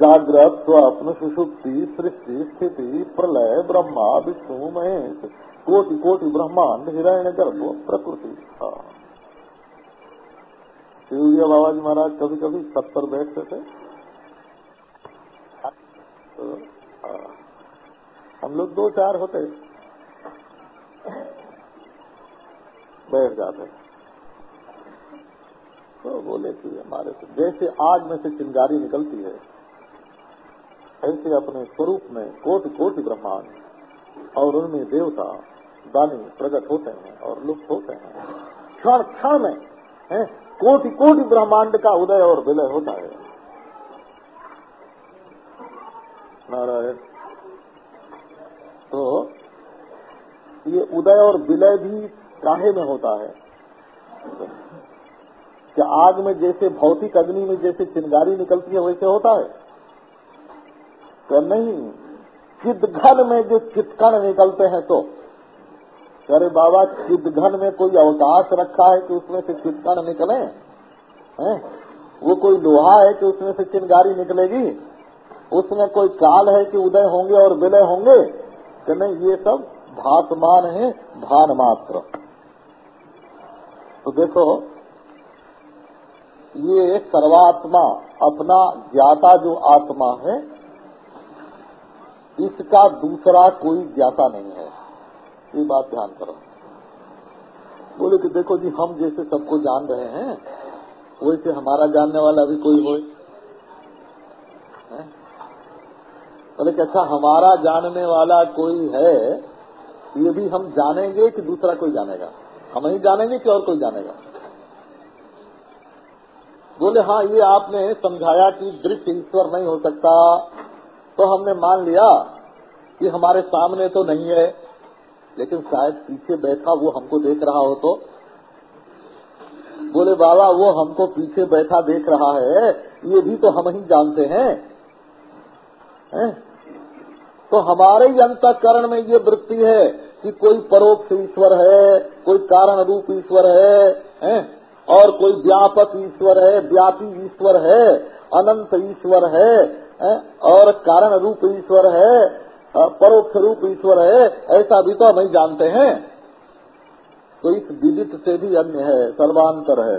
जागृत स्वप्न सुषुप्ति सृष्टि स्थिति प्रलय ब्रह्मा विष्णु महेश कोटि कोटि ब्रह्मांड हिरण्य गर्भ प्रकृति हाँ। शिवरिया बाबा जी महाराज कभी कभी सब पर बैठते थे तो, हाँ। हम लोग दो चार होते बैठ जाते तो बोले कि हमारे से जैसे आग में से चिंगारी निकलती है ऐसे अपने स्वरूप में कोटि कोटि ब्रह्मांड और उनमें देवता, दानी प्रकट होते हैं और लुप्त होते हैं। क्षण क्षण में कोटि कोटि ब्रह्मांड का उदय और विलय होता है। नारायण तो ये उदय और विलय भी काहे में होता है? कि आग में जैसे भौतिक अग्नि में जैसे चिंगारी निकलती है, वैसे होता है? तो नहीं चिदघन में जो चितकण निकलते हैं तो अरे बाबा चिदघन में कोई अवकाश रखा है कि उसमें से चितकण निकले? हैं? वो कोई लोहा है कि उसमें से चिनगारी निकलेगी? उसमें कोई काल है कि उदय होंगे और विलय होंगे? कि नहीं, ये सब भातमान है, भान मात्र। तो देखो, ये सर्वात्मा, अपना ज्ञाता जो आत्मा है इसका दूसरा कोई ज्ञाता नहीं है। ये बात ध्यान करो। बोले कि देखो जी, हम जैसे सबको जान रहे हैं, वैसे हमारा जानने वाला भी कोई हो? बोले कि अच्छा हमारा जानने वाला कोई है, ये भी हम जानेंगे कि दूसरा कोई जानेगा। हम ही जानेंगे कि और कोई जानेगा। बोले हाँ ये आपने समझाया कि दृश्य ईश्वर नहीं हो सकता। तो हमने मान लिया कि हमारे सामने तो नहीं है लेकिन शायद पीछे बैठा वो हमको देख रहा हो तो। बोले बाबा वो हमको पीछे बैठा देख रहा है ये भी तो हम ही जानते हैं। है? तो हमारे ही अंतकरण में ये वृत्ति है कि कोई परोक्ष ईश्वर है कोई कारण रूप ईश्वर है, है? और कोई व्यापक ईश्वर है व्यापी ईश्वर है अनंत ईश्वर है, है, और कारण रूप ईश्वर है परोक्ष रूप ईश्वर है, ऐसा भी तो हम ही जानते हैं। तो इस विदित से भी अन्य है, सर्वांतर है।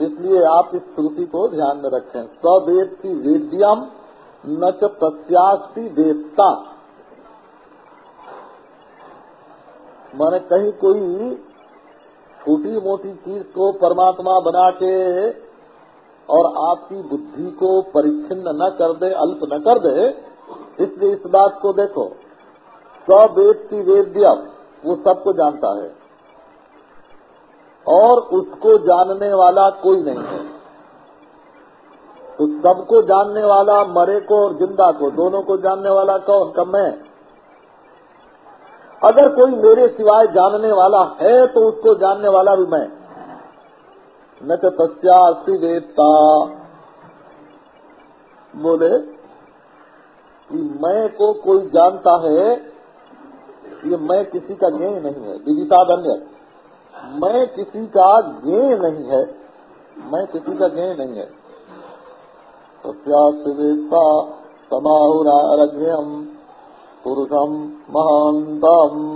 इसलिए आप इस श्रुति को ध्यान में रखें। सवेद की वेद्यम, न प्रत्यास्ति वेदता माने कहीं कोई छोटी मोटी चीज़ को परमात्मा बना के और आपकी बुद्धि को परिच्छिन्न न कर दे, अल्प न कर दे, इसलिए इस बात को देखो। वेद की वेद्य वो सबको जानता है। और उसको जानने वाला कोई नहीं है। तो सबको जानने वाला मरे को और ज़िंदा को, दोनों को जानने वाला कौन? कब मैं? अगर कोई मेरे सिवाय जानने वाला है तो उसको जानने वाला भी मैं। न तो तस्यास्ति वेदता बोले, कि मैं को कोई जानता है, ये मैं किसी का ज्ञ नहीं है। विदिता धन्य मैं किसी का ज्ञ नहीं है। मैं किसी का ज्ञ नहीं है। तस्यास्ति वेदता समाहुरारघ्यम, पुरुषम महानतम।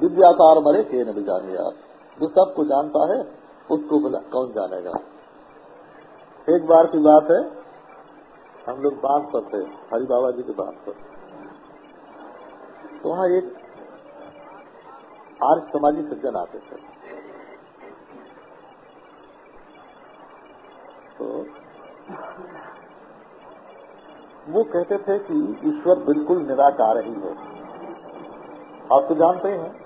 विद्याकार मरे के न जाने जो सबको जानता है, उसको बोला, कौन जानेगा? एक बार की बात है, हम लोग बात करते हरि बाबा जी की बात पर। तो वहाँ एक आर्य समाजी सज्जन आते थे। तो वो कहते थे कि ईश्वर बिल्कुल निराकार ही है। आप तो जानते हैं।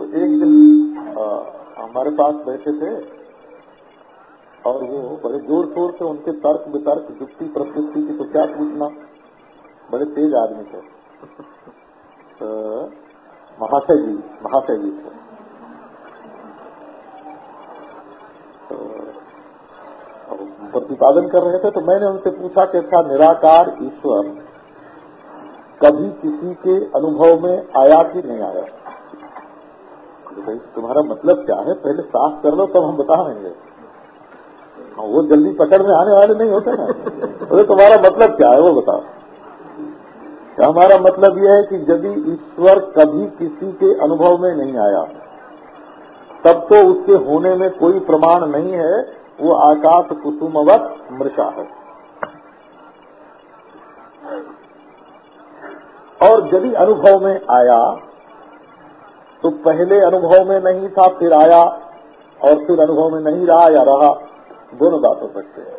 तो एक दिन आ, हमारे पास बैठे थे और वो बड़े ज़ोर शोर से उनके तर्क वितर्क युक्ति प्रस्तुति की तो क्या पूछना? बड़े तेज आदमी थे। तो महाशय जी महाशय जी थे प्रतिपादन कर रहे थे तो मैंने उनसे पूछा कि था निराकार ईश्वर कभी किसी के अनुभव में आया कि नहीं आया? तो भाई तुम्हारा मतलब क्या है? पहले साफ़ कर लो तब हम बता देंगे। हाँ, वो जल्दी पकड़ में आने वाले नहीं होते ना। तो तुम्हारा मतलब क्या है वो बताओ। तो हमारा मतलब यह है कि यदि ईश्वर कभी किसी के अनुभव में नहीं आया तब तो उसके होने में कोई प्रमाण नहीं है। वो आकाश कुसुमवत मृषा है। और यदि अनुभव में आया तो पहले अनुभव में नहीं था, फिर आया और फिर अनुभव में नहीं रहा या रहा, दोनों बात हो सकते हैं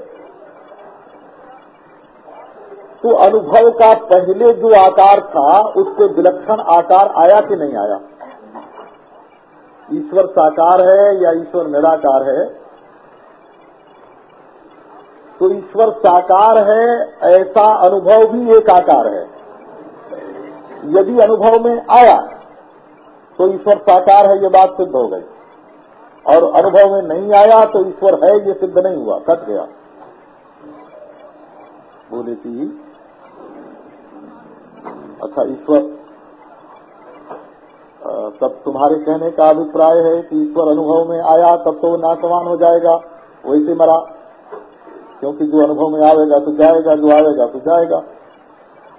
तो अनुभव का पहले जो आकार था उससे विलक्षण आकार आया कि नहीं आया? ईश्वर साकार है या ईश्वर निराकार है? तो ईश्वर साकार है, ऐसा अनुभव भी एक आकार है। यदि अनुभव में आया तो ईश्वर साकार है, ये बात सिद्ध हो गई। और अनुभव में नहीं आया तो ईश्वर है, ये सिद्ध नहीं हुआ, कट गया। बोले कि अच्छा ईश्वर तब तुम्हारे कहने का अभिप्राय है कि ईश्वर अनुभव में आया, तब तो वो नाशवान हो जाएगा, वैसे मरा। क्योंकि जो अनुभव में आवेगा तो जाएगा, जो आवेगा तो जाएगा।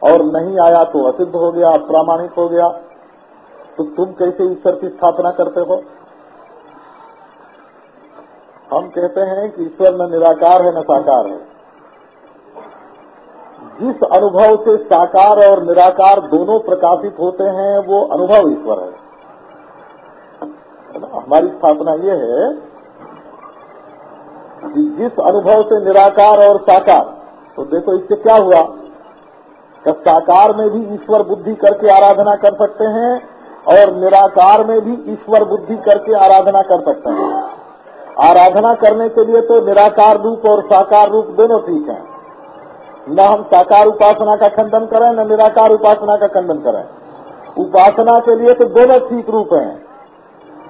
और नहीं आया तो असिद्ध हो गया अप्रामाणिक हो गया। तो तुम कैसे ईश्वर की स्थापना करते हो? हम कहते हैं कि ईश्वर न निराकार है, न साकार है। जिस अनुभव से साकार और निराकार दोनों प्रकाशित होते हैं, वो अनुभव ईश्वर है। हमारी स्थापना ये है कि जिस अनुभव से निराकार और साकार तो देखो इससे क्या हुआ? साकार में भी ईश्वर बुद्धि करके आराधना कर सकते हैं और निराकार में भी ईश्वर बुद्धि करके आराधना कर सकते हैं। आराधना करने के लिए तो निराकार रूप और साकार रूप दोनों ठीक है। न हम साकार उपासना का खंडन करें, न निराकार उपासना का खंडन करें। उपासना के लिए तो दोनों ठीक रूप हैं।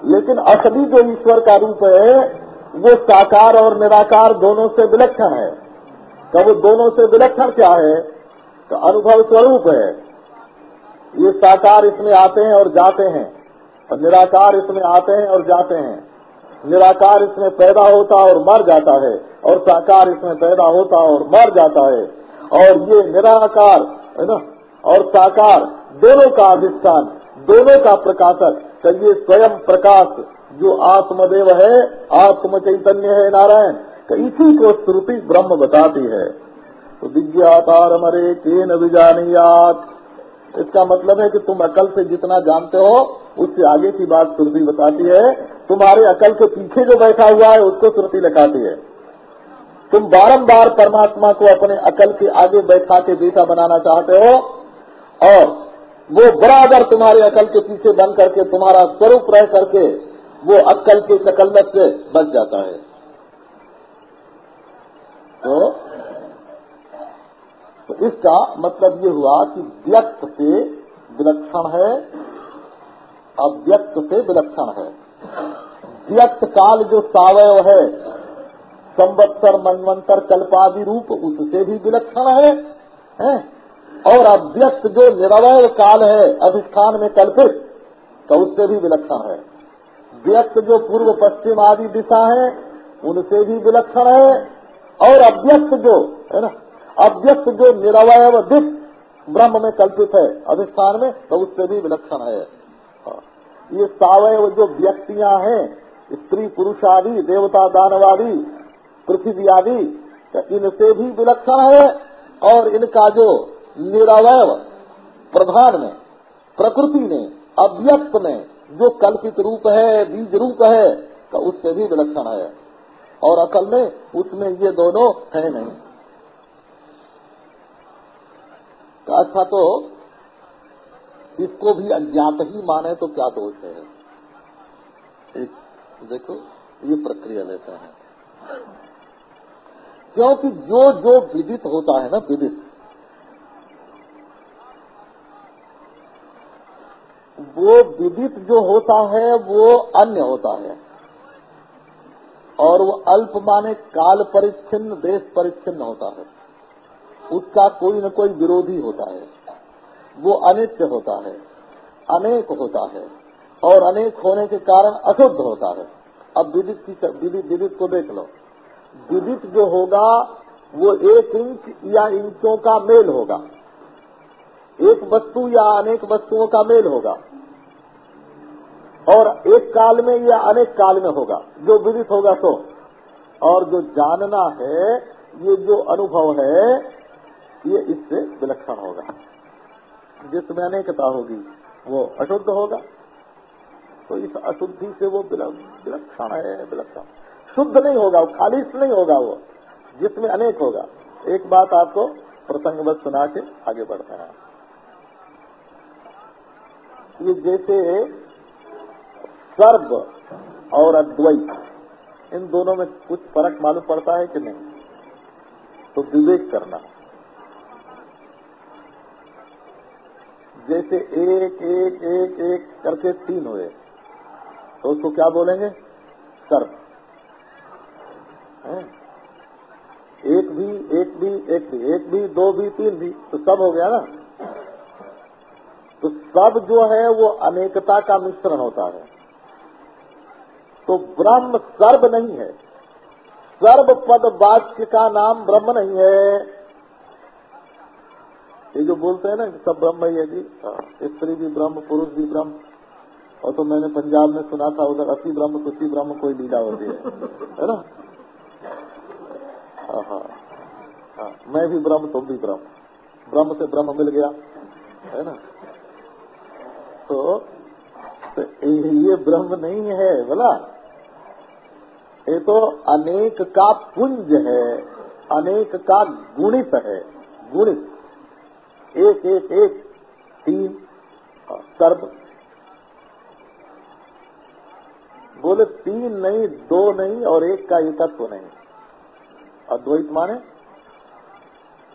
लेकिन असली जो ईश्वर का रूप है, वो साकार और निराकार दोनों से विलक्षण है। तो वो दोनों से विलक्षण क्या है? तो अनुभव स्वरूप है। ये साकार इसमें आते हैं और जाते हैं, और निराकार इसमें आते हैं और जाते हैं। निराकार इसमें पैदा होता और मर जाता है, और साकार इसमें पैदा होता और मर जाता है। और ये निराकार, है ना? और साकार दोनों का अधिष्ठान, दोनों का प्रकाशक तो ये स्वयं प्रकाश, जो आत्मदेव है आत्म चैतन्य है नारायण तो इसी को श्रुति ब्रह्म बताती है। तो विज्ञातार मरे के न इसका मतलब है कि तुम अकल से जितना जानते हो उससे आगे की बात श्रुति बताती है। तुम्हारे अकल के पीछे जो बैठा हुआ है उसको श्रुति लगाती है। तुम बारंबार परमात्मा को अपने अकल के आगे बैठा के बेटा बनाना चाहते हो और वो बराबर तुम्हारे अकल के पीछे बन करके तुम्हारा स्वरूप रह करके वो अक्कल के सकल्लत से बच जाता है। तो, तो इसका मतलब ये हुआ कि व्यक्त से विलक्षण है अव्यक्त से विलक्षण है व्यक्त काल जो सावय है संवत्सर मनवंतर कल्पादि रूप उससे भी विलक्षण है, है? और अव्यक्त जो निरवय काल है अधिष्ठान में कल्पित तो उससे भी विलक्षण है व्यक्त जो पूर्व पश्चिम आदि दिशा है उनसे भी विलक्षण है और अव्यक्त जो है ना अव्यक्त जो निरवय दिख ब्रह्म में कल्पित है। अधिष्ठान में तो उससे भी विलक्षण है। हाँ। ये सावय जो व्यक्तियाँ हैं, स्त्री, पुरुष आदि, देवता, दानवादी, पृथ्वी आदि इनसे भी विलक्षण है और इनका जो निरवय प्रधान में, प्रकृति में, अव्यक्त में, जो कल्पित रूप है, बीज रूप है तो उससे भी विलक्षण है। और अकल में उसमें ये दोनों है नहीं। तो अच्छा तो इसको भी अज्ञात ही माने तो क्या दोष है? देखो, ये प्रक्रिया लेते हैं। क्योंकि जो जो विदित होता है ना, विदित, वो विदित जो होता है, वो अन्य होता है। और वो अल्प माने काल परिच्छिन्न, देश परिच्छिन्न होता है। उसका कोई न कोई विरोधी होता है। वो अनित्य होता है, अनेक होता है और अनेक होने के कारण अशुद्ध होता है। अब विदित की विदित विदित को देख लो। विदित जो होगा, वो एक इंच या इंचों का मेल होगा। एक वस्तु या अनेक वस्तुओं का मेल होगा। और एक काल में या अनेक काल में होगा। जो विदित होगा तो और जो जानना है, ये जो अनुभव है ये इससे विलक्षण होगा। जिसमें अनेकता होगी, वो अशुद्ध होगा। तो इस अशुद्धि से वो विलक्षण है, विलक्षण। शुद्ध नहीं होगा वो, खालिश नहीं होगा वो। जिसमें अनेक होगा। एक बात आपको प्रसंग प्रसंगवत सुना के आगे बढ़ते हैं। ये जैसे सर्व और अद्वैत, इन दोनों में कुछ फ़र्क मालूम पड़ता है कि नहीं? तो विवेक करना। जैसे एक एक एक एक करके तीन हुए। तो उसको क्या बोलेंगे? सर्व एक भी एक भी एक भी एक भी, दो भी, तीन भी तो सब हो गया ना? तो सब जो है, वो अनेकता का मिश्रण होता है। तो ब्रह्म सर्व नहीं है। सर्व पद वाक्य का नाम ब्रह्म नहीं है। ये जो बोलते हैं ना सब ब्रह्म ही जी। हाँ, स्त्री भी ब्रह्म पुरुष भी ब्रह्म। और तो मैंने पंजाब में सुना था उधर अति ब्रह्म तुसी ब्रह्म कोई लीला होती है। है ना? हाँ, हाँ हाँ। मैं भी ब्रह्म तुम भी ब्रह्म। ब्रह्म से ब्रह्म मिल गया। है ना? तो, तो ये ब्रह्म नहीं है बोला। ये तो अनेक का पुंज है अनेक का गुणित है। गुणित। एक एक एक, तीन, सर्व। बोले, तीन नहीं, दो नहीं और एक का एकत्व नहीं। अद्वैत माने?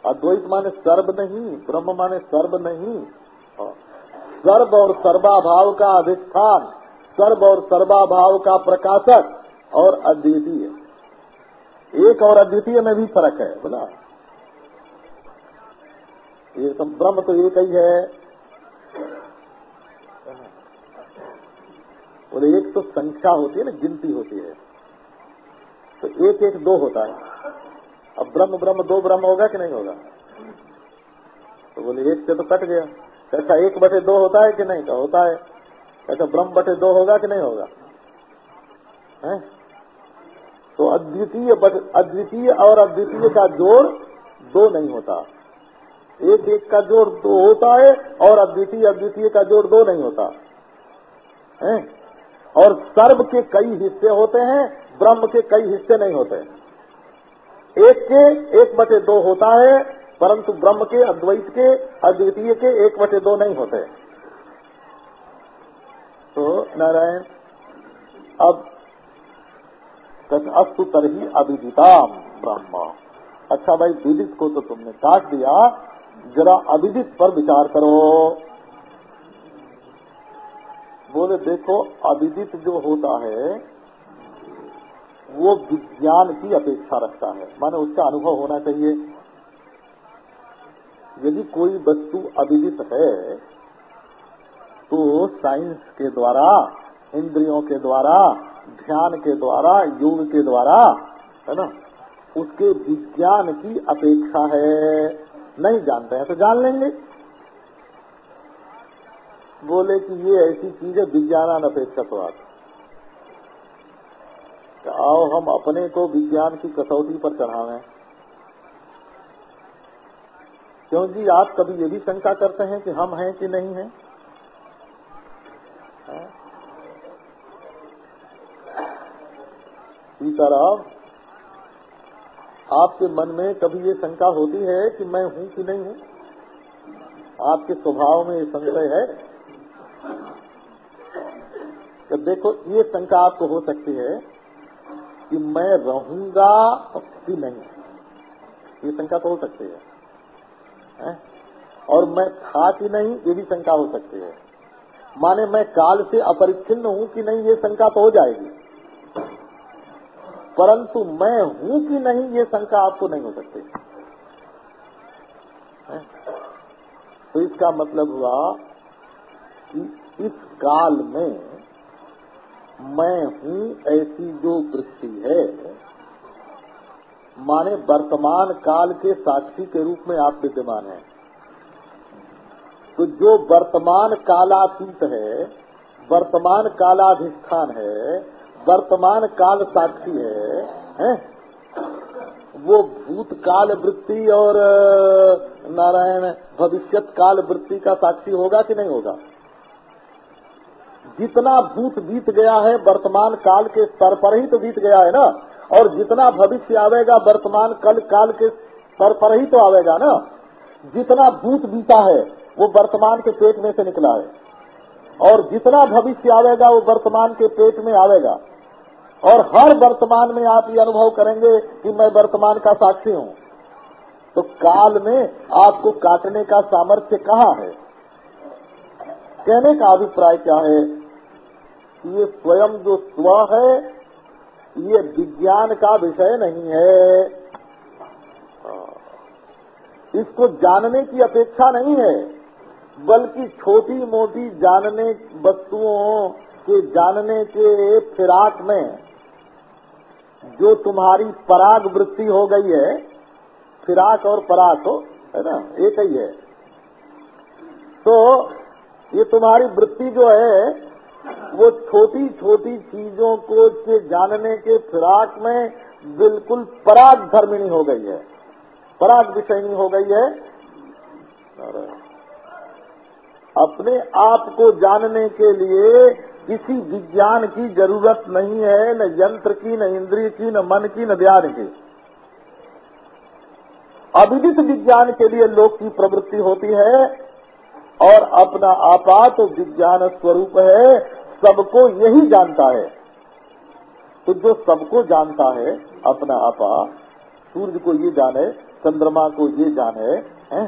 अद्वैत माने सर्व नहीं, ब्रह्म माने सर्व नहीं। सर्व और सर्वाभाव का अधिष्ठान, सर्व और सर्वाभाव का प्रकाशक और अद्वितीय। एक और अद्वितीय में भी फ़र्क है, बोला। ये ब्रह्म तो एक ही है। बोले एक तो संख्या होती है ना, गिनती होती है। तो एक एक दो होता है। अब ब्रह्म ब्रह्म, दो ब्रह्म होगा कि नहीं होगा? तो बोले, एक से तो कट गया। कैसा एक बटे दो होता है कि नहीं? का होता है। कैसा ब्रह्म बटे दो होगा कि नहीं होगा? है? तो अद्वितीय अद्वितीय और अद्वितीय का जोड़ दो नहीं होता। एक एक का जोड़ दो होता है और अद्वितीय अद्वितीय का जोड़ दो नहीं होता। है? और सर्व के कई हिस्से होते हैं, ब्रह्म के कई हिस्से नहीं होते। एक के एक बटे दो होता है, परंतु ब्रह्म के, अद्वैत के, अद्वितीय के एक बटे दो नहीं होते। तो नारायण, अब अस्तु तरही अभिदिताम ब्रह्म। अच्छा भाई, विदित को तो तुमने काट दिया जरा अभिदित पर विचार करो। बोले, देखो अभिदित जो होता है, वो विज्ञान की अपेक्षा रखता है। माने उसका अनुभव होना चाहिए। यदि कोई वस्तु अभिदित है तो साइंस के द्वारा, इंद्रियों के द्वारा, ध्यान के द्वारा, योग के द्वारा, है ना, उसके विज्ञान की अपेक्षा है। नहीं जानते हैं तो जान लेंगे। बोले कि ये ऐसी चीज़ है, विज्ञान अपेक्षा तो आओ, हम अपने को विज्ञान की कसौटी पर चढ़ावे। क्यों जी, आप कभी ये भी शंका करते हैं कि हम हैं कि नहीं हैं? सीताराम आपके मन में कभी ये शंका होती है कि मैं हूँ कि नहीं हूँ? आपके स्वभाव में ये संशय है? तो देखो ये शंका आपको हो सकती है कि मैं रहूँगा कि नहीं। ये शंका तो हो सकती है, है? और मैं था कि नहीं ये भी शंका हो सकती है। माने मैं काल से अपरिच्छिन्न हूँ कि नहीं ये शंका तो हो जाएगी। परंतु मैं हूँ कि नहीं, ये शंका आपको नहीं हो सकती। तो इसका मतलब हुआ कि इस काल में मैं हूँ ऐसी जो वृत्ति है, माने वर्तमान काल के साक्षी के रूप में आप विद्यमान हैं। तो जो वर्तमान कालातीत है, वर्तमान कालाधिष्ठान है वर्तमान काल साक्षी है, है? वो भूतकाल वृत्ति और नारायण भविष्यत काल वृत्ति का साक्षी होगा कि नहीं होगा? जितना भूत बीत गया है वर्तमान काल के स्तर पर ही तो बीत गया है ना? और जितना भविष्य आवेगा वर्तमान कल काल के स्तर पर ही तो आवेगा ना? जितना भूत बीता है वो वर्तमान के पेट में से निकला है। और जितना भविष्य आवेगा वो वर्तमान के पेट में आवेगा। और हर वर्तमान में आप ये अनुभव करेंगे कि मैं वर्तमान का साक्षी हूँ। तो काल में आपको काटने का सामर्थ्य कहाँ है? कहने का अभिप्राय क्या है? ये स्वयं जो स्व है, ये विज्ञान का विषय नहीं है। इसको जानने की अपेक्षा नहीं है, बल्कि छोटी मोटी जानने वस्तुओं के जानने के फिराक में जो तुम्हारी पराग वृत्ति हो गई है, फिराक और पराग हो, है ना? एक ही है। तो ये तुम्हारी वृत्ति जो है, वो छोटी छोटी चीज़ों को जानने के फिराक में बिल्कुल पराग धर्मिणी हो गई है। पराग विषयनी हो गई है। अपने आप को जानने के लिए किसी विज्ञान की ज़रूरत नहीं है, न यंत्र की, न इंद्रिय की, न मन की, न ध्यान की अविदित विज्ञान के लिए लोक की प्रवृत्ति होती है और अपना आपात विज्ञान स्वरूप है, सबको यही जानता है तो जो सबको जानता है, अपना आपा, सूर्य को ये जाने, चंद्रमा को ये जाने, है?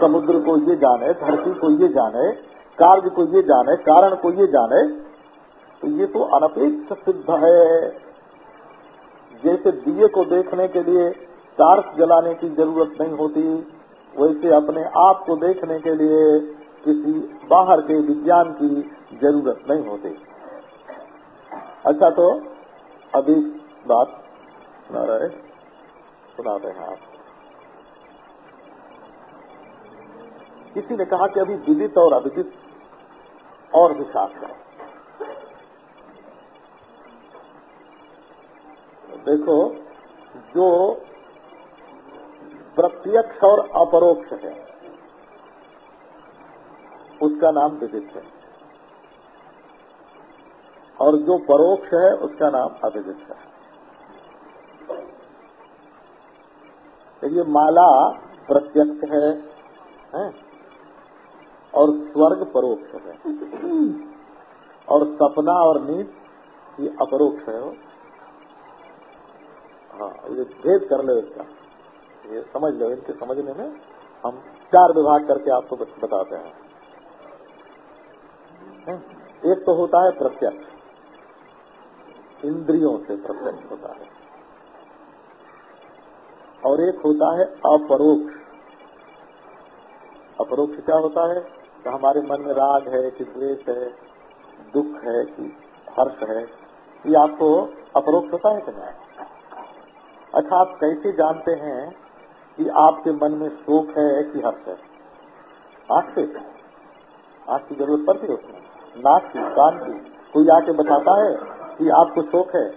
समुद्र को ये जाने, धरती को ये जाने कार्य को ये जाने, कारण को ये जाने तो ये तो अनपेक्ष सिद्ध है। जैसे दिए को देखने के लिए टार्च जलाने की ज़रूरत नहीं होती, वैसे अपने आप को देखने के लिए किसी बाहर के विज्ञान की ज़रूरत नहीं होती। अच्छा तो अभी बात सुना रहे सुनाते हैं आप। किसी ने कहा कि अभी विदित और अविदित और विकास करें। देखो जो प्रत्यक्ष और अपरोक्ष है उसका नाम विदित है। और जो परोक्ष है उसका नाम अविदित है। ये माला प्रत्यक्ष है, है? और स्वर्ग परोक्ष है। और सपना और नींद ये अपरोक्ष है हाँ ये भेद कर लो इसका। ये समझ लो, इनके समझने में हम चार विभाग करके आपको बताते हैं? एक तो होता है प्रत्यक्ष। इंद्रियों से प्रत्यक्ष होता है। और एक होता है अपरोक्ष। अपरोक्ष क्या होता है? तो हमारे मन में राग है कि द्वेष है दुख है कि हर्ष है ये आपको अपरोक्ष होता है कि नहीं? अच्छा आप कैसे जानते हैं कि आपके मन में शोक है कि हर्ष है? आँख से। आँख की ज़रूरत पड़ती है उसमें। नाक की कान की। कोई आके बताता है कि आपको शोक है,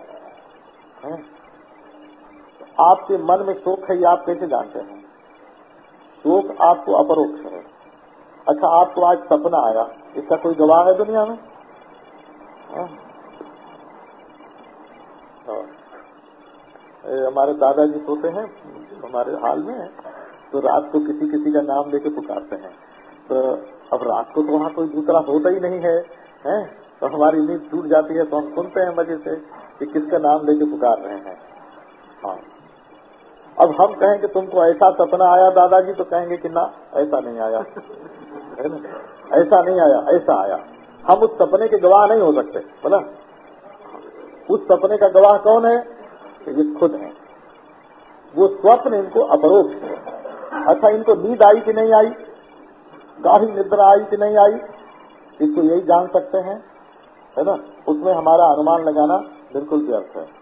है? आपके मन में शोक है ये आप कैसे जानते हैं? शोक आपको अपरोक्ष है। अच्छा आपको आज सपना आया। इसका कोई गवाह है दुनिया में? हाँ। हाँ। हमारे दादाजी सोते हैं, हमारे हाल में तो रात को किसी किसी का नाम लेके पुकारते हैं। तो अब रात को तो वहाँ कोई दूसरा होता ही नहीं है, हैं? तो हमारी नींद टूट जाती है तो हम सुनते हैं मज़े से कि किसका नाम लेके पुकार रहे हैं हाँ। अब हम कहेंगे तुमको ऐसा सपना आया, दादाजी तो कहेंगे कि ना, ऐसा नहीं आया। है ना? ऐसा नहीं आया, ऐसा आया। हम उस सपने के गवाह नहीं हो सकते बोला उस सपने का गवाह कौन है? ये खुद है। वो स्वप्न इनको अपरोक्ष है। अच्छा इनको नींद आई कि नहीं आई? गाढ़ी निद्रा आई कि नहीं आई? इसको यही जान सकते हैं, है ना? उसमें हमारा अनुमान लगाना बिल्कुल व्यर्थ है।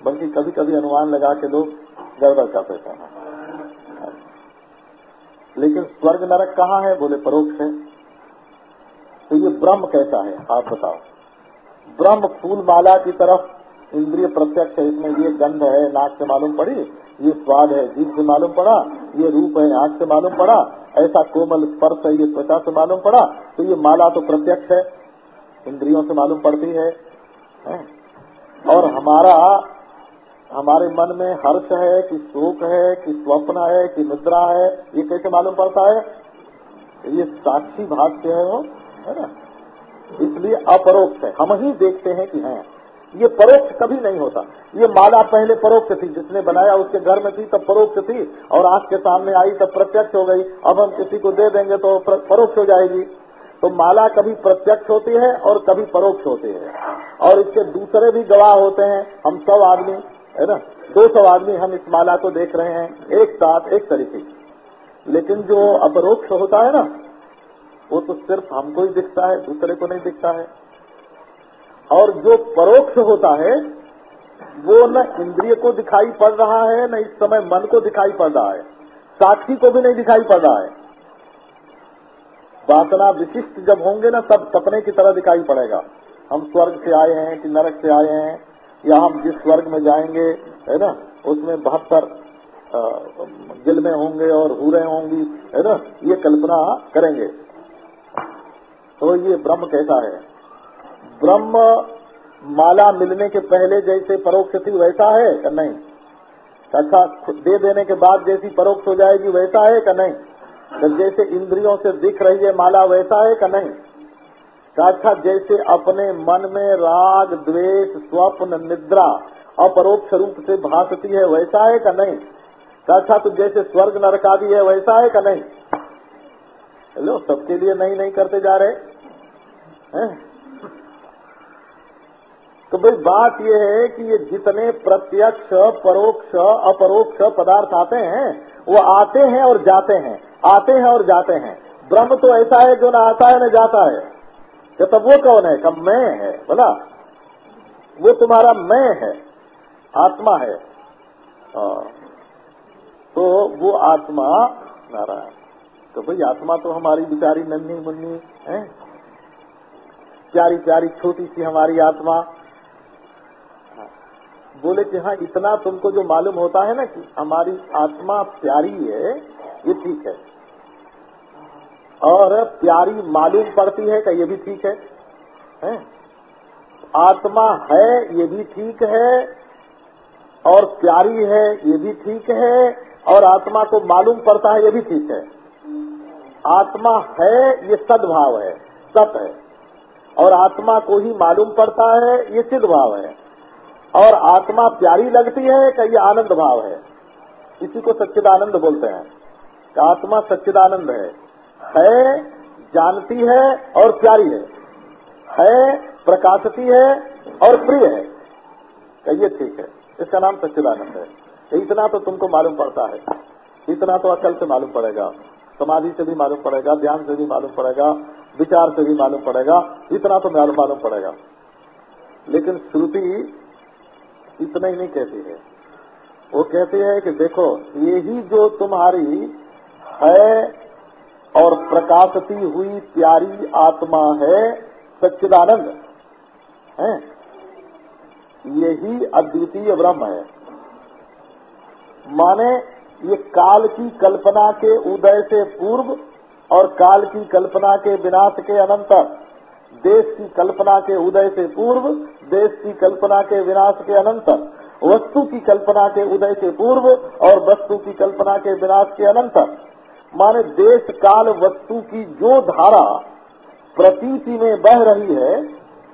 बल्कि कभी कभी अनुमान लगा के लोग गड़बड़ करते थे लेकिन स्वर्ग नरक कहाँ है? बोले परोक्ष है। तो ये ब्रह्म कैसा है? आप बताओ। ब्रह्म फूल माला की तरफ़ इंद्रिय प्रत्यक्ष है इसमें ये गंध है नाक से मालूम पड़ी ये स्वाद है जीव से मालूम पड़ा ये रूप है आँख से मालूम पड़ा ऐसा कोमल स्पर्श है ये त्वचा से मालूम पड़ा तो ये माला तो प्रत्यक्ष है इंद्रियों से मालूम पड़ती है, है? और हमारा हमारे मन में हर्ष है कि शोक है, कि स्वप्न है, कि निद्रा है, ये कैसे मालूम पड़ता है? ये साक्षी भाष्य है वो, है ना? इसलिए अपरोक्ष है। हम ही देखते हैं कि हैं। ये परोक्ष कभी नहीं होता। ये माला पहले परोक्ष थी। जिसने बनाया उसके घर में थी, तब परोक्ष थी। और आँख के सामने आई, तब प्रत्यक्ष हो गई। अब हम किसी को दे देंगे तो परोक्ष हो जाएगी। तो माला कभी प्रत्यक्ष होती है और कभी परोक्ष होती है। और इसके दूसरे भी गवाह होते हैं। हम सब आदमी है ना? दो सौ आदमी हम इस माला को देख रहे हैं एक साथ, एक तरीके लेकिन जो अपरोक्ष होता है ना, वो तो सिर्फ़ हमको ही दिखता है, दूसरे को नहीं दिखता है। और जो परोक्ष होता है, वो न इंद्रिय को दिखाई पड़ रहा है, न इस समय मन को दिखाई पड़ रहा है। साक्षी को भी नहीं दिखाई पड़ रहा है। वासना विशिष्ट जब होंगे ना, तब सपने की तरह दिखाई पड़ेगा। हम स्वर्ग से आए हैं कि नरक से आए हैं या हम जिस स्वर्ग में जाएँगे, है ना, उसमें बहत्तर दिल में होंगे और हुरे होंगी, है ना, ये कल्पना करेंगे। तो ये ब्रह्म कैसा है। ब्रह्म माला मिलने के पहले जैसे परोक्ष थी, वैसा है या नहीं? अच्छा दे देने के बाद जैसी परोक्ष हो जाएगी, वैसा है क्या नहीं? जैसे इंद्रियों से दिख रही है माला, वैसा है क्या नहीं? अच्छा जैसे अपने मन में राग, द्वेष, स्वप्न, निद्रा अपरोक्ष रूप से भासती है, वैसा है का नहीं? अच्छा तो जैसे स्वर्ग नरकादि है, वैसा है का नहीं? हेलो, सबके लिए नहीं नहीं करते जा रहे? हैं? तो भाई, बात यह है कि ये जितने प्रत्यक्ष, परोक्ष, अपरोक्ष पदार्थ आते हैं, वो आते हैं और जाते हैं, आते हैं और जाते हैं। ब्रह्म तो ऐसा है जो न आता है, न जाता है। तो तब वो कौन है? कब मैं है बोला। वो तुम्हारा मैं है आत्मा है। आ, तो वो आत्मा नारायण तो भाई आत्मा तो हमारी बिचारी नन्ही मुन्नी है। प्यारी प्यारी छोटी सी हमारी आत्मा। बोले कि हाँ इतना तुमको जो मालूम होता है ना कि हमारी आत्मा प्यारी है ये ठीक है। और प्यारी मालूम पड़ती है क्या ये भी ठीक है, है? आत्मा है ये भी ठीक है और प्यारी है ये भी ठीक है और आत्मा को मालूम पड़ता है ये भी ठीक है। आत्मा है ये सद्भाव है सत है। और आत्मा को ही मालूम पड़ता है ये सिद्ध भाव है। और आत्मा प्यारी लगती है कि ये आनंद भाव है। इसी को सच्चिदानंद बोलते हैं। आत्मा सच्चिदानंद है। है, जानती है और प्यारी है। है, प्रकाशती है और प्रिय है। कहिए ठीक है। इसका नाम सच्चिदानंद है। इतना तो तुमको मालूम पड़ता है। इतना तो अकल से मालूम पड़ेगा। समाधि से भी मालूम पड़ेगा, ध्यान से भी मालूम पड़ेगा, विचार से भी मालूम पड़ेगा। इतना तो मालूम पड़ेगा। लेकिन श्रुति इतना ही नहीं कहती है। वो कहती है कि देखो यही जो तुम्हारी है और प्रकाशती हुई प्यारी आत्मा है सच्चिदानंद। है? यही अद्वितीय ब्रह्म है। माने ये काल की कल्पना के उदय से पूर्व और काल की कल्पना के विनाश के अनंतर, देश की कल्पना के उदय से पूर्व, देश की कल्पना के विनाश के अनंतर, वस्तु की कल्पना के उदय से पूर्व और वस्तु की कल्पना के विनाश के अनंतर। माने देश काल वस्तु की जो धारा प्रतीति में बह रही है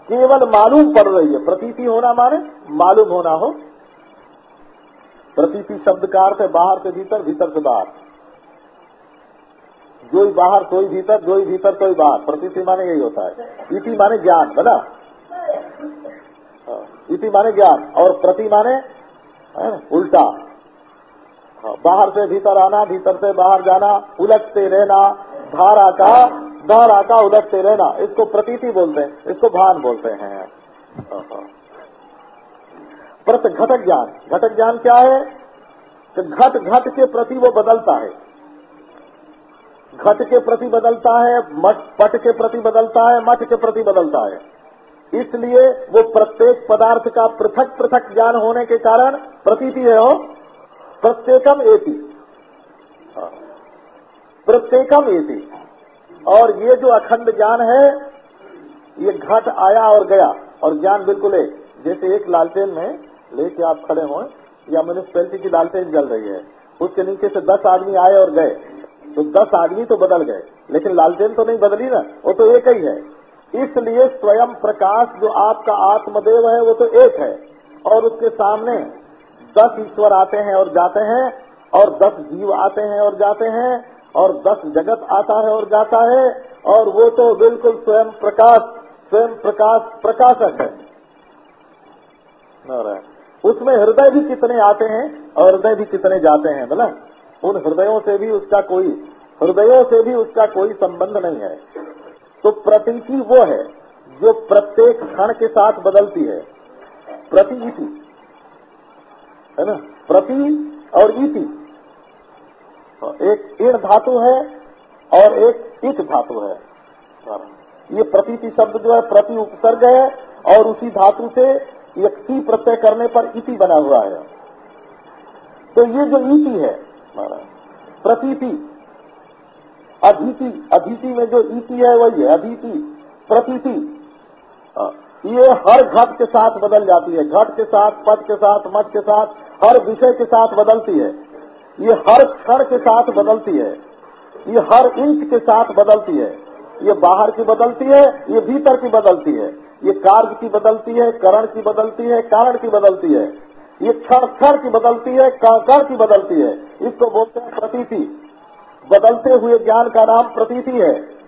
केवल मालूम पड़ रही है। प्रतीति होना माने मालूम होना हो। प्रतीति शब्द का अर्थ है बाहर से भीतर भीतर से बाहर। जो ही बाहर कोई भीतर जो ही भीतर कोई बाहर। प्रतीति माने यही होता है। इति माने ज्ञान बना हाँ, इति माने ज्ञान। और प्रति माने उल्टा। बाहर से भीतर आना, भीतर से बाहर जाना, उलटते रहना, धारा का दोहराता उलटते रहना, इसको प्रतीति बोलते हैं, इसको भान बोलते हैं। प्रत घटक ज्ञान। घटक ज्ञान क्या है? कि घट घट के प्रति वो बदलता है। घट के प्रति बदलता है मठ पट के प्रति बदलता है मठ के प्रति बदलता है। इसलिए वो प्रत्येक पदार्थ का पृथक पृथक ज्ञान होने के कारण प्रतीति है, हो? प्रत्येकम एति। प्रत्येकम एति। और ये जो अखंड ज्ञान है, ये घट आया और गया। और ज्ञान बिल्कुल एक, जैसे एक लालटेन में लेके आप खड़े हों, या म्यूनिसपैलिटी की लालटेन जल रही है। उसके नीचे से दस आदमी आए और गए। तो दस आदमी तो बदल गए। लेकिन लालटेन तो नहीं बदली ना, वो तो एक ही है। इसलिए स्वयं प्रकाश जो आपका आत्मदेव है, वो तो एक है। और उसके सामने दस ईश्वर आते हैं और जाते हैं, और दस जीव आते हैं और जाते हैं, और दस जगत आता है और जाता है, और वो तो बिल्कुल स्वयं प्रकाश स्वयं प्रकाश, प्रकाशक है। उसमें हृदय भी कितने आते हैं और हृदय भी कितने जाते हैं, बोला? उन हृदयों से भी उसका कोई, हृदयों से भी उसका कोई संबंध नहीं है। तो प्रतीति वो है, जो प्रत्येक क्षण के साथ बदलती है। प्रतीति है ना? प्रति और इति। एक इन धातु है और एक इत धातु है। ये प्रतीति शब्द जो है, प्रति उपसर्ग है और उसी धातु से सी प्रत्यय करने पर इति बना हुआ है। तो ये जो इति है प्रतीति, अधीति अधीति में जो इति है, वही है, अधीति, प्रतीति। ये हर घट के साथ बदल जाती है। घट के साथ, पद के साथ, मत के साथ, हर विषय के साथ बदलती है। ये हर क्षण के साथ बदलती है। ये हर इंच के साथ बदलती है। ये बाहर की बदलती है, ये भीतर की बदलती है। ये कार्य की बदलती है, करण की बदलती है, कारण की बदलती है। ये क्षण क्षण की बदलती है, कण की बदलती है। इसको बोलते हैं प्रतीति। बदलते हुए ज्ञान का नाम प्रतीति है।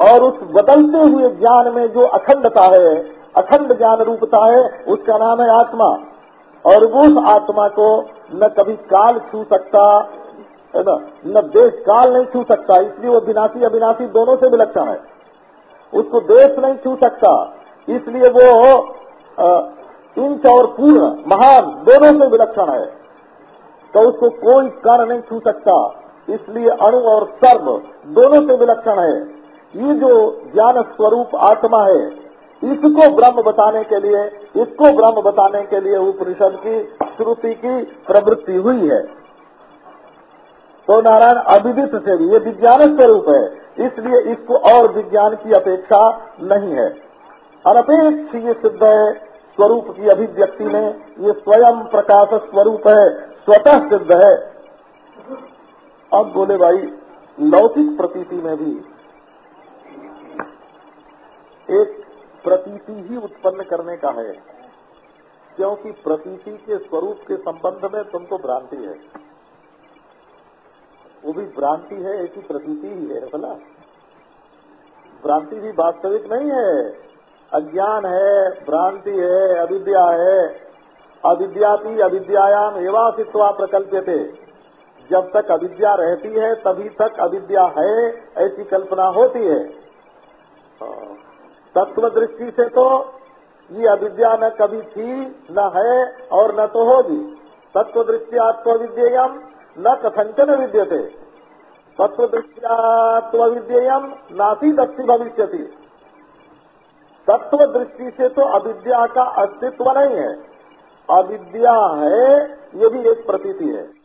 और उस बदलते हुए ज्ञान में जो अखंडता है, अखंड ज्ञान रूपता है, उसका नाम है आत्मा। और उस आत्मा को न कभी काल छू सकता, है ना? न देश काल नहीं छू सकता, इसलिए वो विनाशी, अविनाशी दोनों से विलक्षण है। उसको देश नहीं छू सकता, इसलिए वो इंच और पूर्ण, महान, दोनों से विलक्षण है। तो उसको कोई कर नहीं छू सकता, इसलिए अणु और सर्व दोनों से विलक्षण है। ये जो ज्ञान स्वरूप आत्मा है, इसको ब्रह्म बताने के लिए, इसको ब्रह्म बताने के लिए उपनिषद की, श्रुति की प्रवृत्ति हुई है। तो नारायण अविदित से भी, ये विज्ञान स्वरूप है, इसलिए इसको और विज्ञान की अपेक्षा नहीं है। अनपेक्ष ये सिद्ध है स्वरूप की अभिव्यक्ति में ये स्वयं प्रकाश स्वरूप है, स्वतः सिद्ध है। अब बोले भाई, लौकिक प्रतीति में भी एक प्रतीति ही उत्पन्न करने का है, क्योंकि प्रतीति के स्वरूप के संबंध में तुमको भ्रांति है। वो भी भ्रांति है, एक ही प्रतीति ही है बोला भ्रांति भी वास्तविक नहीं है। अज्ञान है, भ्रांति है, अविद्या है। अविद्या की अविद्यायाम एवासित्वा प्रकल्प थे जब तक अविद्या रहती है, तभी तक अविद्या है, ऐसी कल्पना होती है। तत्व दृष्टि से तो ये अविद्या न कभी थी, न है और न तो होगी। तत्व दृष्टि आत्मविद्यम न कथंचन विद्यते। तत्व दृष्टिया विद्यम नासी दक्षि भविष्य तत्व दृष्टि से तो अविद्या का अस्तित्व नहीं है। अविद्या है ये भी एक प्रतीति है।